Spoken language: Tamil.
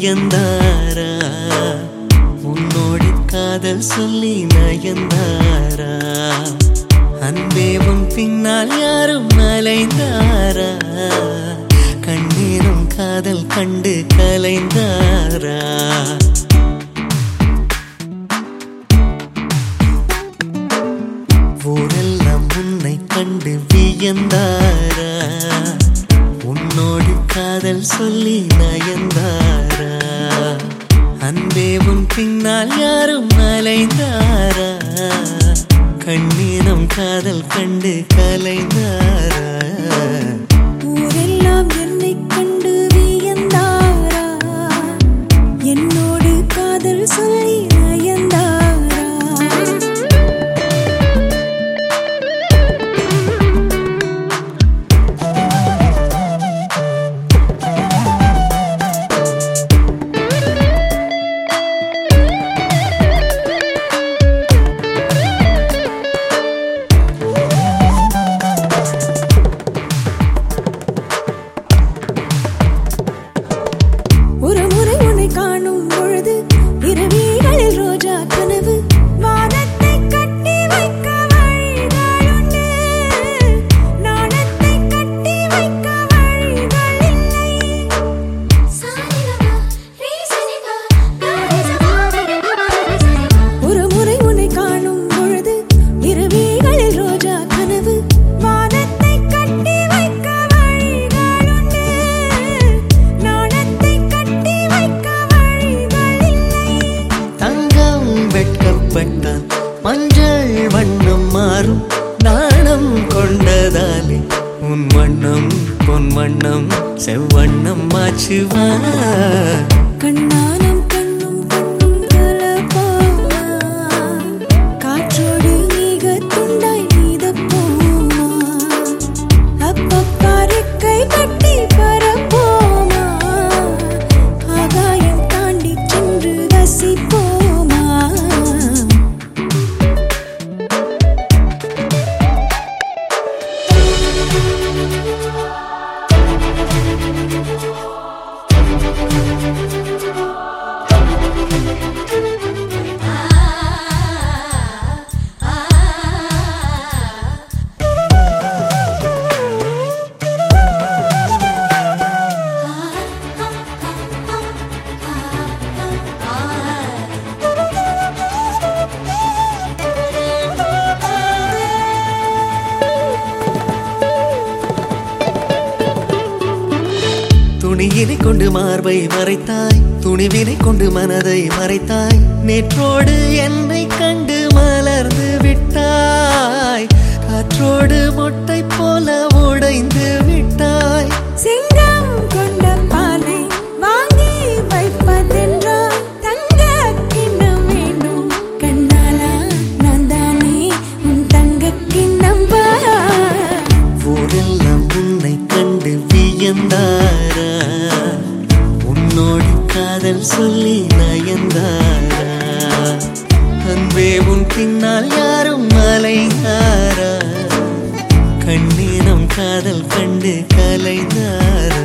நயந்தாரா? உன்னோடு காதல் சொல்லி நயந்தாரா? அன்பேவும் பின்னால் யாரும் அலைந்தாரா? கண்ணீரும் காதல் கண்டு கலைந்தாரா? ஊரெல்லாம் உன்னை கண்டு வியந்தாரா? உன்னோடு காதல் சொல்லி நயந்தாரா? அன்பே உன் பின்னால் யாரும் அலைந்தாரா? கண்ணீரம் காதல் கண்டு கலைந்தாரா? வண்ணம் கொண்டதாலே உன் வண்ணம் பொன் வண்ணம் செவ்வண்ணம் மாச்சுவா கண்ணான துணியினை கொண்டு மார்பை மறைத்தாய். துணிவினை கொண்டு மனதை மறைத்தாய். நேற்றோடு என்னை கண்டு மலர்ந்து விட்டாய். காற்றோடு மொட்டை போல உடைந்து விட்டாய். சிங்கம் கொண்ட பாலை வாங்கி வைப்பதென்றால் தங்க கிண்ணம் வேண்டும் கண்ணாலா நான் தானே உன் தங்க கிண்ணம் ஊரெல்லாம் உன்னை கண்டு சொல்லி நயந்தாரா? அன்பே உன் பின்னால் யாரும் மலைந்தாரா? கண்ணீரம் காதல் கண்டு கலைந்தாரா?